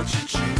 don't you choose